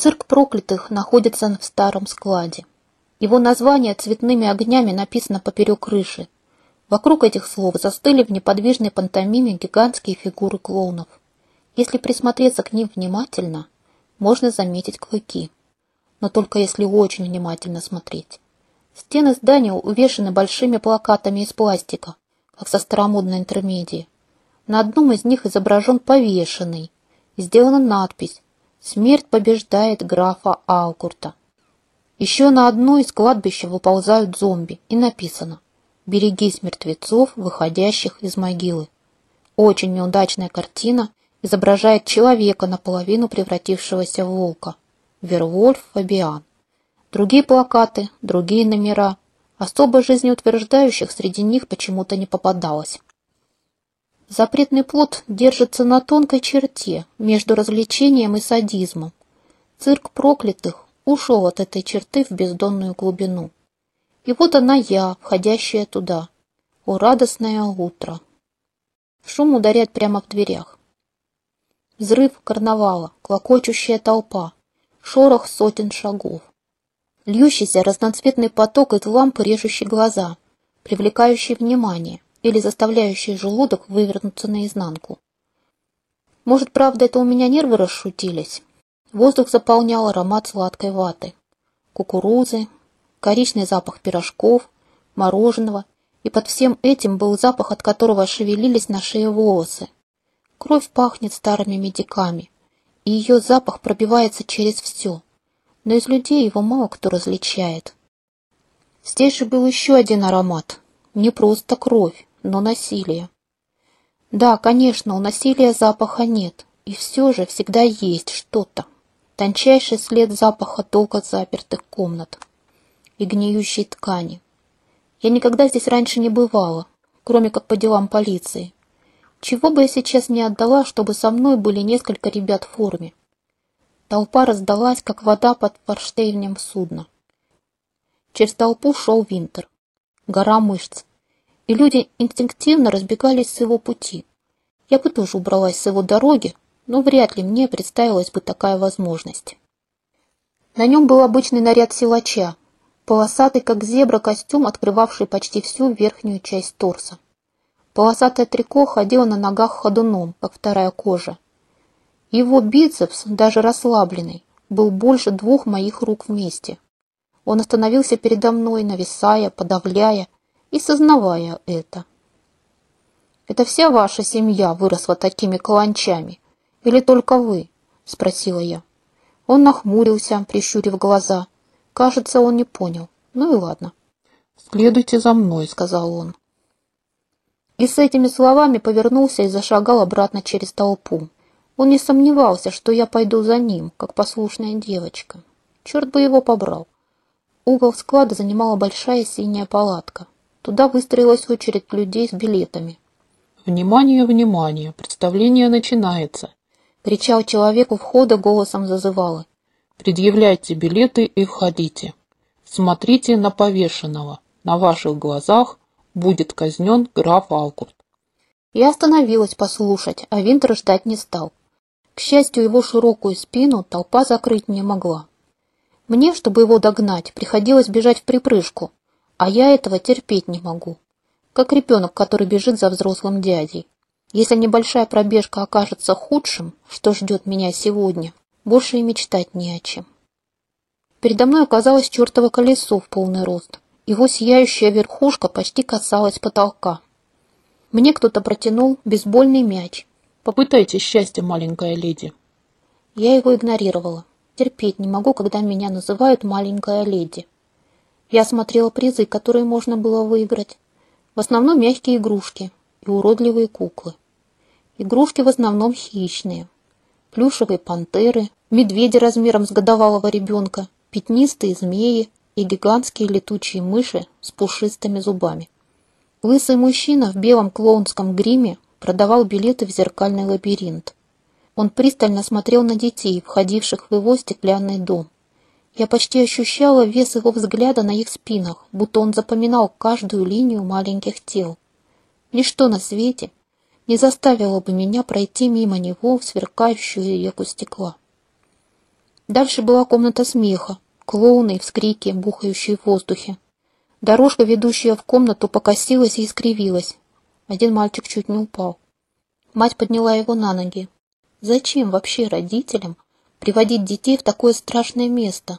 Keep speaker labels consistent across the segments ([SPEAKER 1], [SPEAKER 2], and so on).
[SPEAKER 1] Цирк проклятых находится в старом складе. Его название цветными огнями написано поперек крыши. Вокруг этих слов застыли в неподвижной пантомиме гигантские фигуры клоунов. Если присмотреться к ним внимательно, можно заметить клыки. Но только если очень внимательно смотреть. Стены здания увешаны большими плакатами из пластика, как со старомодной интермедии. На одном из них изображен повешенный. Сделана надпись «Смерть побеждает графа Алкурта». Еще на одно из кладбища выползают зомби, и написано «Берегись мертвецов, выходящих из могилы». Очень неудачная картина изображает человека, наполовину превратившегося в волка. Вервольф Фабиан. Другие плакаты, другие номера. Особо жизнеутверждающих среди них почему-то не попадалось. Запретный плод держится на тонкой черте между развлечением и садизмом. Цирк проклятых ушел от этой черты в бездонную глубину. И вот она я, входящая туда. О, радостное утро! Шум ударяет прямо в дверях. Взрыв карнавала, клокочущая толпа, шорох сотен шагов. Льющийся разноцветный поток из лампы, режущий глаза, привлекающий внимание или заставляющий желудок вывернуться наизнанку. Может, правда, это у меня нервы расшутились? Воздух заполнял аромат сладкой ваты, кукурузы, коричный запах пирожков, мороженого, и под всем этим был запах, от которого шевелились на шее волосы, Кровь пахнет старыми медиками, и ее запах пробивается через все, но из людей его мало кто различает. Здесь же был еще один аромат, не просто кровь, но насилие. Да, конечно, у насилия запаха нет, и все же всегда есть что-то. Тончайший след запаха долго запертых комнат и гниющей ткани. Я никогда здесь раньше не бывала, кроме как по делам полиции. Чего бы я сейчас не отдала, чтобы со мной были несколько ребят в форме. Толпа раздалась, как вода под форштейнем судна. Через толпу шел Винтер. Гора мышц. И люди инстинктивно разбегались с его пути. Я бы тоже убралась с его дороги, но вряд ли мне представилась бы такая возможность. На нем был обычный наряд силача, полосатый, как зебра, костюм, открывавший почти всю верхнюю часть торса. Полосатое трико ходило на ногах ходуном, как вторая кожа. Его бицепс, даже расслабленный, был больше двух моих рук вместе. Он остановился передо мной, нависая, подавляя и сознавая это. «Это вся ваша семья выросла такими каланчами? Или только вы?» — спросила я. Он нахмурился, прищурив глаза. Кажется, он не понял. Ну и ладно.
[SPEAKER 2] «Следуйте за мной», — сказал он
[SPEAKER 1] и с этими словами повернулся и зашагал обратно через толпу. Он не сомневался, что я пойду за ним, как послушная девочка. Черт бы его побрал. Угол склада занимала большая синяя палатка. Туда выстроилась очередь людей с билетами.
[SPEAKER 2] «Внимание, внимание! Представление начинается!»
[SPEAKER 1] — кричал человек у входа голосом зазывалы.
[SPEAKER 2] «Предъявляйте билеты и входите. Смотрите на повешенного. На ваших глазах будет казнен граф Алкурт.
[SPEAKER 1] Я остановилась послушать, а Винтер ждать не стал. К счастью, его широкую спину толпа закрыть не могла. Мне, чтобы его догнать, приходилось бежать в припрыжку, а я этого терпеть не могу. Как ребенок, который бежит за взрослым дядей. Если небольшая пробежка окажется худшим, что ждет меня сегодня, больше и мечтать не о чем. Передо мной оказалось чертово колесо в полный рост. Его сияющая верхушка почти касалась потолка. Мне кто-то протянул бейсбольный мяч.
[SPEAKER 2] «Попытайте счастье, маленькая леди».
[SPEAKER 1] Я его игнорировала. Терпеть не могу, когда меня называют «маленькая леди». Я смотрела призы, которые можно было выиграть. В основном мягкие игрушки и уродливые куклы. Игрушки в основном хищные. Плюшевые пантеры, медведи размером с годовалого ребенка, пятнистые змеи, и гигантские летучие мыши с пушистыми зубами. Лысый мужчина в белом клоунском гриме продавал билеты в зеркальный лабиринт. Он пристально смотрел на детей, входивших в его стеклянный дом. Я почти ощущала вес его взгляда на их спинах, будто он запоминал каждую линию маленьких тел. Ничто на свете не заставило бы меня пройти мимо него в сверкающую реку стекла. Дальше была комната смеха, клоуны и вскрики, бухающие в воздухе. Дорожка, ведущая в комнату, покосилась и искривилась. Один мальчик чуть не упал. Мать подняла его на ноги. Зачем вообще родителям приводить детей в такое страшное место?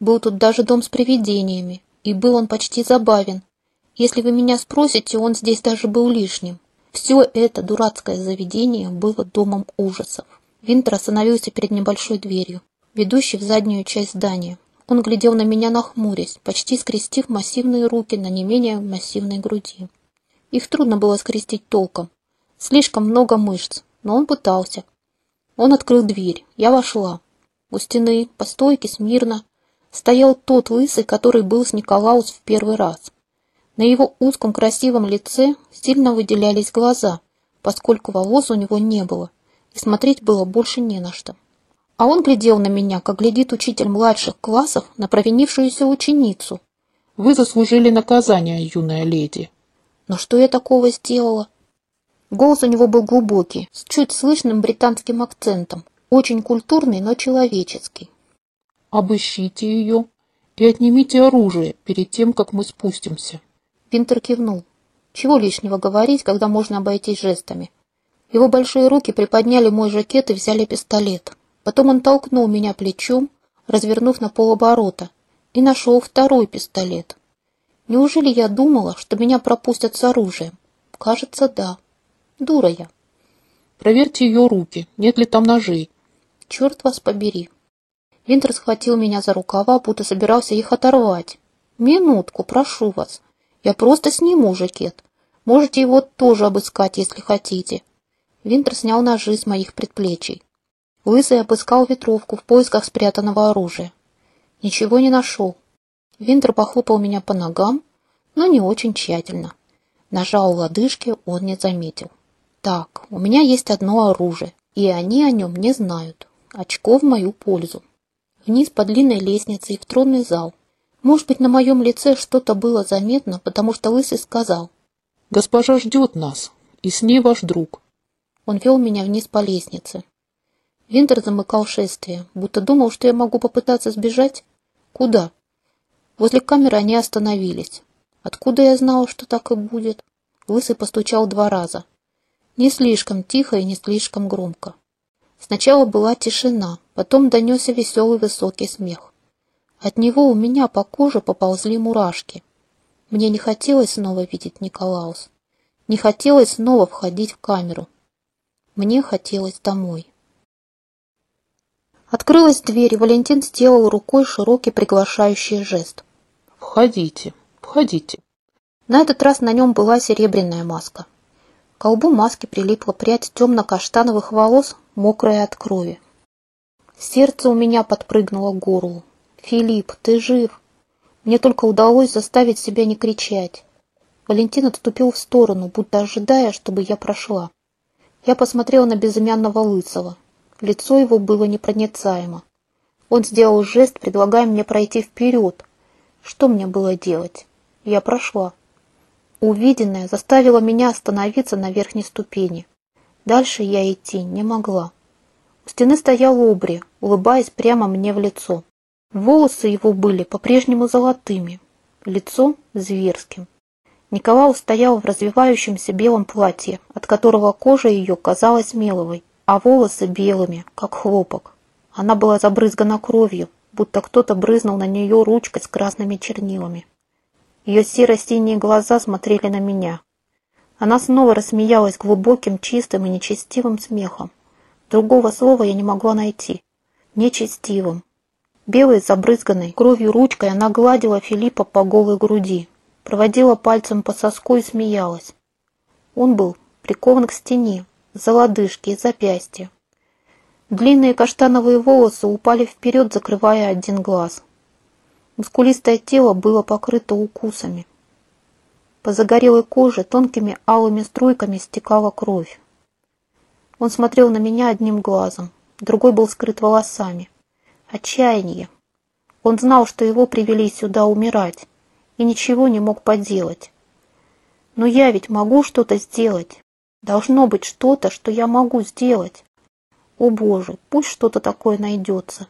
[SPEAKER 1] Был тут даже дом с привидениями, и был он почти забавен. Если вы меня спросите, он здесь даже был лишним. Все это дурацкое заведение было домом ужасов. Винтер остановился перед небольшой дверью, ведущей в заднюю часть здания. Он глядел на меня нахмурясь, почти скрестив массивные руки на не менее массивной груди. Их трудно было скрестить толком. Слишком много мышц, но он пытался. Он открыл дверь. Я вошла. У стены, по стойке, смирно, стоял тот лысый, который был с Николаус в первый раз. На его узком красивом лице сильно выделялись глаза, поскольку волос у него не было, и смотреть было больше не на что. А он глядел на меня, как глядит учитель младших классов на провинившуюся ученицу.
[SPEAKER 2] «Вы заслужили наказание, юная леди».
[SPEAKER 1] «Но что я такого сделала?» Голос у него был глубокий, с чуть слышным британским акцентом, очень культурный, но человеческий.
[SPEAKER 2] «Обыщите ее и отнимите оружие перед тем, как мы спустимся».
[SPEAKER 1] Винтер кивнул. Чего лишнего говорить, когда можно обойтись жестами? Его большие руки приподняли мой жакет и взяли пистолет. Потом он толкнул меня плечом, развернув на полоборота, и нашел второй пистолет. Неужели я думала, что меня пропустят с оружием? Кажется, да. Дура я.
[SPEAKER 2] Проверьте ее руки, нет ли там ножей.
[SPEAKER 1] Черт вас побери. Винтер схватил меня за рукава, будто собирался их оторвать. Минутку, прошу вас. Я просто сниму жакет. Можете его тоже обыскать, если хотите. Винтер снял ножи с моих предплечий. Лысый обыскал ветровку в поисках спрятанного оружия. Ничего не нашел. Винтер похлопал меня по ногам, но не очень тщательно. Нажал лодыжки он не заметил. Так, у меня есть одно оружие, и они о нем не знают. Очко в мою пользу. Вниз по длинной лестнице и в тронный зал. Может быть, на моем лице что-то было заметно, потому что Лысый сказал.
[SPEAKER 2] «Госпожа ждет нас, и с ней ваш друг».
[SPEAKER 1] Он вел меня вниз по лестнице. Винтер замыкал шествие, будто думал, что я могу попытаться сбежать. Куда? Возле камеры они остановились. Откуда я знала, что так и будет? Лысый постучал два раза. Не слишком тихо и не слишком громко. Сначала была тишина, потом донесся веселый высокий смех. От него у меня по коже поползли мурашки. Мне не хотелось снова видеть Николаус. Не хотелось снова входить в камеру. Мне хотелось домой. Открылась дверь, и Валентин сделал рукой широкий приглашающий жест.
[SPEAKER 2] «Входите, входите».
[SPEAKER 1] На этот раз на нем была серебряная маска. К колбу маски прилипла прядь темно-каштановых волос, мокрая от крови. Сердце у меня подпрыгнуло к горлу. «Филипп, ты жив!» Мне только удалось заставить себя не кричать. Валентин отступил в сторону, будто ожидая, чтобы я прошла. Я посмотрела на безымянного лысого. Лицо его было непроницаемо. Он сделал жест, предлагая мне пройти вперед. Что мне было делать? Я прошла. Увиденное заставило меня остановиться на верхней ступени. Дальше я идти не могла. У стены стоял Обри, улыбаясь прямо мне в лицо. Волосы его были по-прежнему золотыми, лицо зверским. Николау стоял в развивающемся белом платье, от которого кожа ее казалась меловой, а волосы белыми, как хлопок. Она была забрызгана кровью, будто кто-то брызнул на нее ручкой с красными чернилами. Ее серо-синие глаза смотрели на меня. Она снова рассмеялась глубоким, чистым и нечестивым смехом. Другого слова я не могла найти. Нечестивым, Белой, забрызганной кровью ручкой она гладила Филиппа по голой груди, проводила пальцем по соску и смеялась. Он был прикован к стене, за лодыжки и запястья. Длинные каштановые волосы упали вперед, закрывая один глаз. Мускулистое тело было покрыто укусами. По загорелой коже тонкими алыми струйками стекала кровь. Он смотрел на меня одним глазом, другой был скрыт волосами. Отчаяние. Он знал, что его привели сюда умирать, и ничего не мог поделать. Но я ведь могу что-то сделать. Должно быть что-то, что я могу сделать. О боже, пусть что-то такое найдется.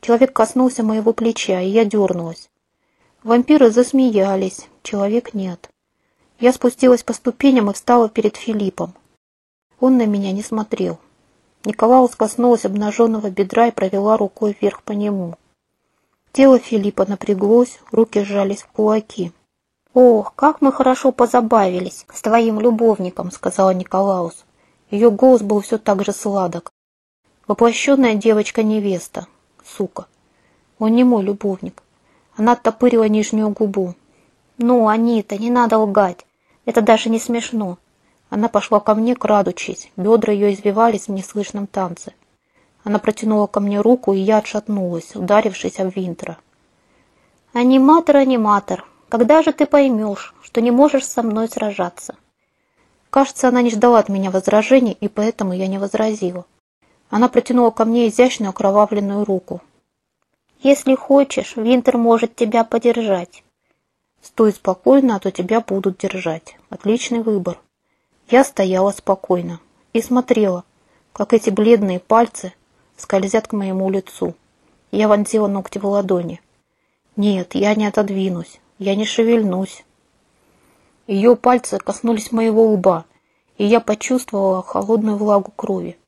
[SPEAKER 1] Человек коснулся моего плеча, и я дернулась. Вампиры засмеялись, человек нет. Я спустилась по ступеням и встала перед Филиппом. Он на меня не смотрел. Николаус коснулась обнаженного бедра и провела рукой вверх по нему. Тело Филиппа напряглось, руки сжались в кулаки. «Ох, как мы хорошо позабавились с твоим любовником», — сказала Николаус. Ее голос был все так же сладок. Воплощенная девочка-невеста. Сука. Он не мой любовник. Она оттопырила нижнюю губу. «Ну, Анита, не надо лгать. Это даже не смешно». Она пошла ко мне, крадучись. Бедра ее извивались в неслышном танце. Она протянула ко мне руку, и я отшатнулась, ударившись об Винтера. «Аниматор, аниматор, когда же ты поймешь, что не можешь со мной сражаться?» Кажется, она не ждала от меня возражений, и поэтому я не возразила. Она протянула ко мне изящную окровавленную руку. «Если хочешь, Винтер может тебя подержать». «Стой спокойно, а то тебя будут держать. Отличный выбор». Я стояла спокойно и смотрела, как эти бледные пальцы скользят к моему лицу. Я вонзила ногти в ладони. Нет, я не отодвинусь, я не шевельнусь. Ее пальцы коснулись моего лба, и я почувствовала холодную влагу крови.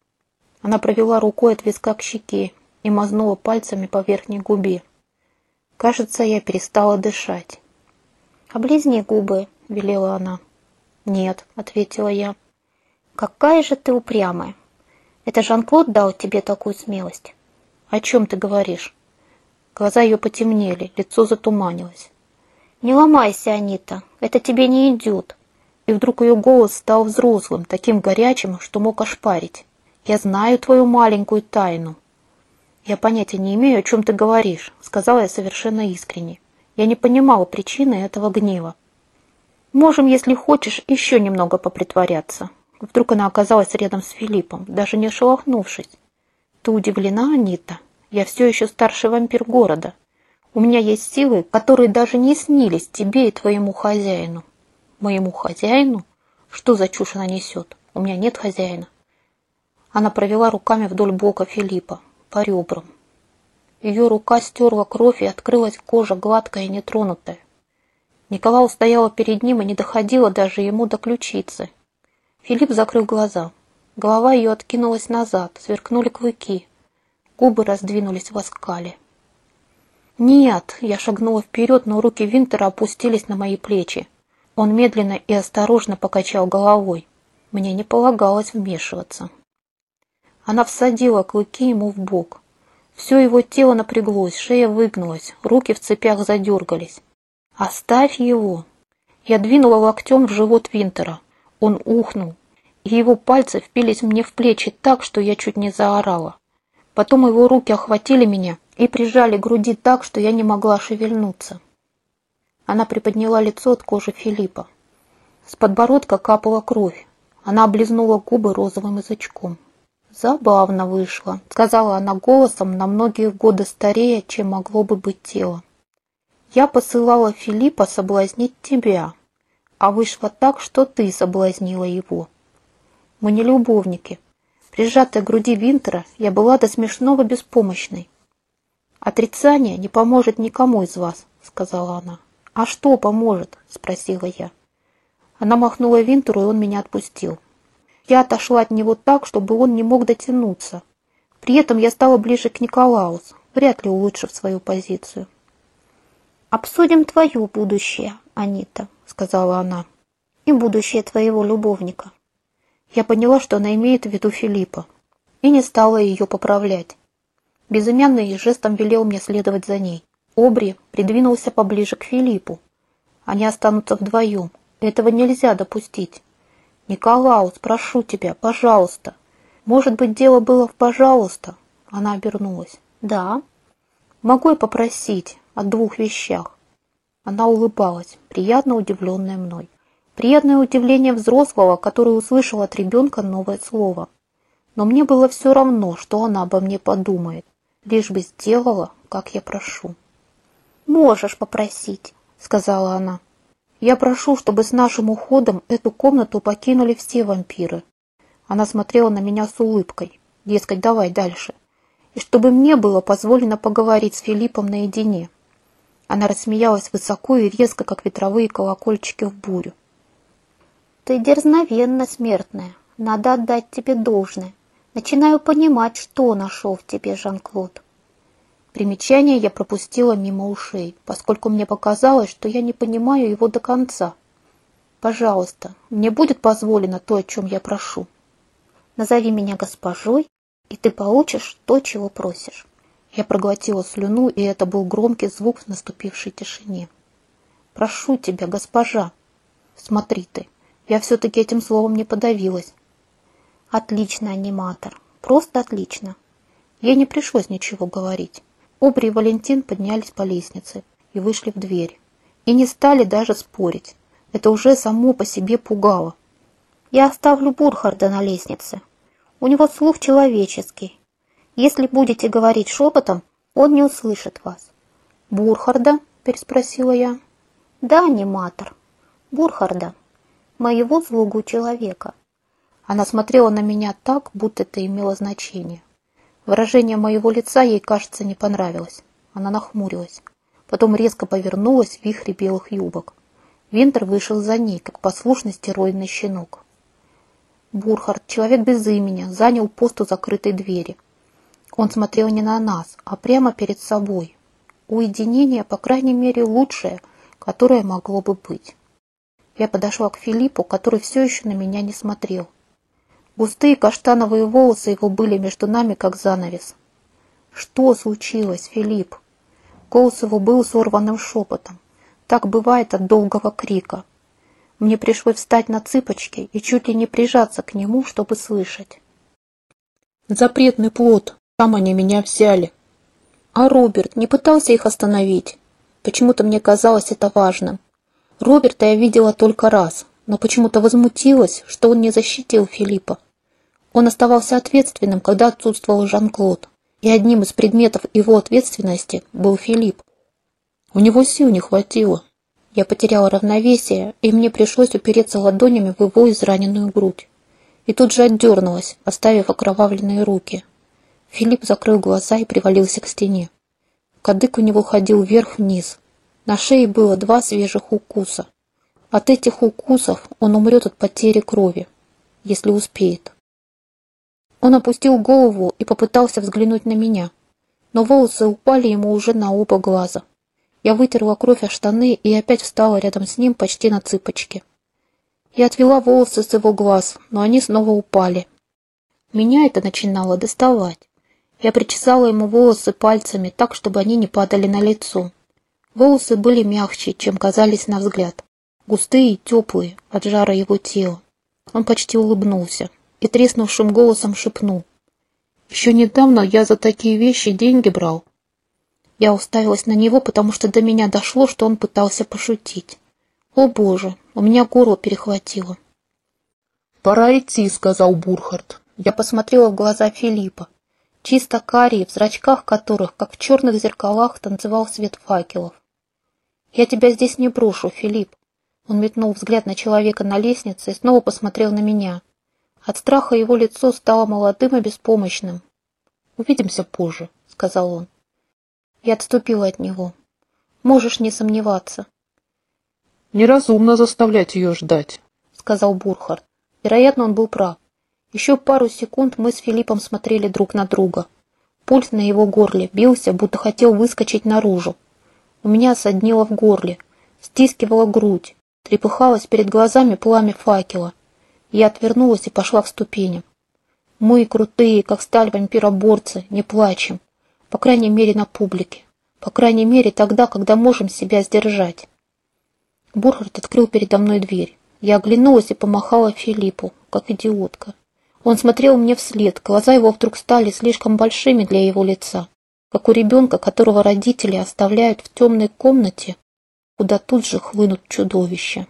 [SPEAKER 1] Она провела рукой от виска к щеке и мазнула пальцами по верхней губе. Кажется, я перестала дышать. «Облизни губы», — велела она. «Нет», — ответила я. «Какая же ты упрямая! Это Жан-Клод дал тебе такую смелость?» «О чем ты говоришь?» Глаза ее потемнели, лицо затуманилось. «Не ломайся, Анита, это тебе не идет». И вдруг ее голос стал взрослым, таким горячим, что мог ошпарить. «Я знаю твою маленькую тайну». «Я понятия не имею, о чем ты говоришь», — сказала я совершенно искренне. Я не понимала причины этого гнева. «Можем, если хочешь, еще немного попритворяться». Вдруг она оказалась рядом с Филиппом, даже не шелохнувшись. «Ты удивлена, Анита? Я все еще старший вампир города. У меня есть силы, которые даже не снились тебе и твоему хозяину. Моему хозяину? Что за чушь она несет? У меня нет хозяина. Она провела руками вдоль бока Филиппа, по ребрам. Ее рука стерла кровь, и открылась кожа гладкая и нетронутая. Николау стояла перед ним и не доходила даже ему до ключицы. Филипп закрыл глаза. Голова ее откинулась назад, сверкнули клыки. Губы раздвинулись в оскале. «Нет!» — я шагнула вперед, но руки Винтера опустились на мои плечи. Он медленно и осторожно покачал головой. Мне не полагалось вмешиваться. Она всадила клыки ему в бок. Все его тело напряглось, шея выгнулась, руки в цепях задергались. «Оставь его!» Я двинула локтем в живот Винтера. Он ухнул, и его пальцы впились мне в плечи так, что я чуть не заорала. Потом его руки охватили меня и прижали к груди так, что я не могла шевельнуться. Она приподняла лицо от кожи Филиппа. С подбородка капала кровь. Она облизнула губы розовым язычком. «Забавно вышло», — сказала она голосом на многие годы старее, чем могло бы быть тело. «Я посылала Филиппа соблазнить тебя, а вышло так, что ты соблазнила его. Мы не любовники, Прижатая к груди Винтера, я была до смешного беспомощной. «Отрицание не поможет никому из вас», — сказала она. «А что поможет?» — спросила я. Она махнула Винтеру, и он меня отпустил. Я отошла от него так, чтобы он не мог дотянуться. При этом я стала ближе к Николаусу, вряд ли улучшив свою позицию. «Обсудим твое будущее, Анита», — сказала она, — «и будущее твоего любовника». Я поняла, что она имеет в виду Филиппа, и не стала ее поправлять. Безымянный жестом велел мне следовать за ней. Обри придвинулся поближе к Филиппу. Они останутся вдвоем. Этого нельзя допустить. «Николаус, прошу тебя, пожалуйста». «Может быть, дело было в «пожалуйста»?» Она обернулась. «Да». «Могу я попросить о двух вещах?» Она улыбалась, приятно удивленная мной. Приятное удивление взрослого, который услышал от ребенка новое слово. Но мне было все равно, что она обо мне подумает, лишь бы сделала, как я прошу. «Можешь попросить», — сказала она. «Я прошу, чтобы с нашим уходом эту комнату покинули все вампиры». Она смотрела на меня с улыбкой. Дескать, давай дальше. и чтобы мне было позволено поговорить с Филиппом наедине. Она рассмеялась высоко и резко, как ветровые колокольчики в бурю. «Ты дерзновенна, смертная. Надо отдать тебе должное. Начинаю понимать, что нашел в тебе Жан-Клод». Примечание я пропустила мимо ушей, поскольку мне показалось, что я не понимаю его до конца. «Пожалуйста, мне будет позволено то, о чем я прошу. Назови меня госпожой, и ты получишь то, чего просишь». Я проглотила слюну, и это был громкий звук в наступившей тишине. «Прошу тебя, госпожа!» «Смотри ты, я все-таки этим словом не подавилась». «Отлично, аниматор, просто отлично!» Ей не пришлось ничего говорить. Обри и Валентин поднялись по лестнице и вышли в дверь. И не стали даже спорить. Это уже само по себе пугало. «Я оставлю Бурхарда на лестнице. У него слух человеческий, если будете говорить шепотом, он не услышит вас. «Бурхарда?» – переспросила я. «Да, аниматор. Бурхарда. Моего слугу человека». Она смотрела на меня так, будто это имело значение. Выражение моего лица ей, кажется, не понравилось. Она нахмурилась. Потом резко повернулась в вихре белых юбок. Винтер вышел за ней, как послушный стероидный щенок. Бурхард, человек без имени, занял пост у закрытой двери. Он смотрел не на нас, а прямо перед собой. Уединение, по крайней мере, лучшее, которое могло бы быть. Я подошла к Филиппу, который все еще на меня не смотрел. Густые каштановые волосы его были между нами, как занавес. «Что случилось, Филипп?» Голос его был сорванным шепотом. Так бывает от долгого крика. Мне пришлось встать на цыпочки и чуть ли не прижаться к нему, чтобы слышать.
[SPEAKER 2] «Запретный плод!» Там они меня взяли. А Роберт не пытался их остановить. Почему-то мне казалось это важным. Роберта я видела только раз, но почему-то возмутилась, что он не защитил Филиппа. Он оставался ответственным, когда отсутствовал Жан-Клод, и одним из предметов его ответственности был Филипп. У него сил не хватило. Я потеряла равновесие, и мне пришлось упереться ладонями в его израненную грудь. И тут же отдернулась, оставив окровавленные руки. Филипп закрыл глаза и привалился к стене. Кадык у него ходил вверх-вниз. На шее было два свежих укуса. От этих укусов он умрет от потери крови, если успеет. Он опустил голову и попытался взглянуть на меня, но волосы упали ему уже на оба глаза. Я вытерла кровь о штаны и опять встала рядом с ним почти на цыпочки. Я отвела волосы с его глаз, но они снова упали. Меня это начинало доставать. Я причесала ему волосы пальцами так, чтобы они не падали на лицо. Волосы были мягче, чем казались на взгляд. Густые и теплые от жара его тела. Он почти улыбнулся и треснувшим голосом шепнул. «Еще недавно я за такие вещи деньги брал». Я уставилась на него, потому что до меня дошло, что он пытался пошутить. «О боже, у меня горло перехватило». «Пора идти», — сказал Бурхард.
[SPEAKER 1] Я посмотрела в глаза Филиппа чисто карие, в зрачках которых, как в черных зеркалах, танцевал свет факелов. «Я тебя здесь не брошу, Филипп!» Он метнул взгляд на человека на лестнице и снова посмотрел на меня. От страха его лицо стало молодым и беспомощным. «Увидимся позже», — сказал он. Я отступила от него. «Можешь не сомневаться».
[SPEAKER 2] «Неразумно заставлять ее ждать», —
[SPEAKER 1] сказал Бурхард. Вероятно, он был прав. Еще пару секунд мы с Филиппом смотрели друг на друга. Пульс на его горле бился, будто хотел выскочить наружу. У меня соднило в горле, стискивала грудь, трепыхалось перед глазами пламя факела. Я отвернулась и пошла к ступеням. Мы, крутые, как сталь вампироборцы, не плачем. По крайней мере, на публике. По крайней мере, тогда, когда можем себя сдержать. Бурхард открыл передо мной дверь. Я оглянулась и помахала Филиппу, как идиотка. Он смотрел мне вслед, глаза его вдруг стали слишком большими для его лица, как у ребенка, которого родители оставляют в темной комнате, куда тут же хлынут чудовища.